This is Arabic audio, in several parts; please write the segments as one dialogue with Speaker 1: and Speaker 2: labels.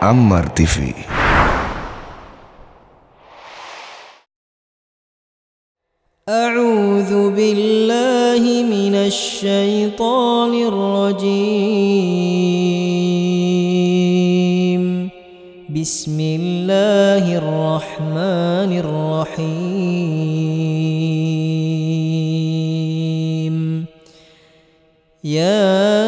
Speaker 1: Ammar TV
Speaker 2: أعوذ بالله من الشيطان الرجيم. بسم الله الرحمن الرحيم. يا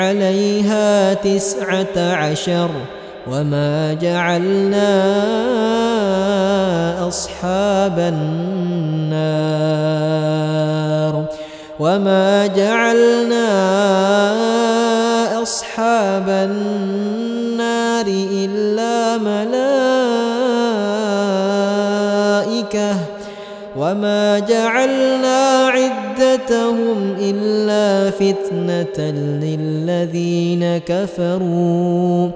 Speaker 2: عليها تسعة عشر وما جعلنا أصحاب النار وما جعلنا أصحاب النار وما جعلنا عدتهم إلا فتنة للذين كفروا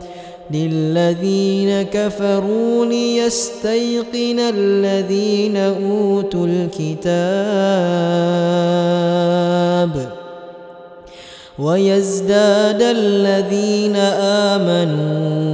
Speaker 2: للذين كفروا ليستيقن الذين أوتوا الكتاب ويزداد الذين آمنوا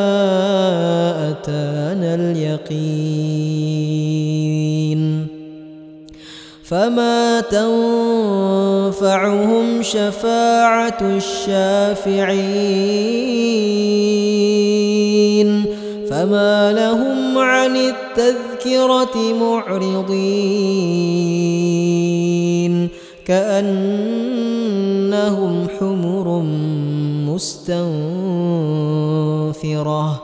Speaker 2: اليقين. فما تنفعهم شفاعة الشافعين. فما لهم عن التذكرة معرضين. كأنهم حمر مستنفرة.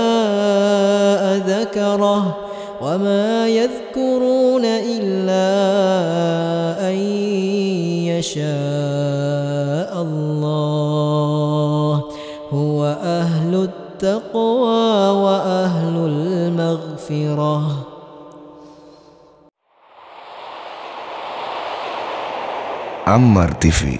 Speaker 2: ذكره وما يذكرون إلا أن يشاء الله. هو أهل التقوى وأهل المغفرة.
Speaker 1: عمر تيفي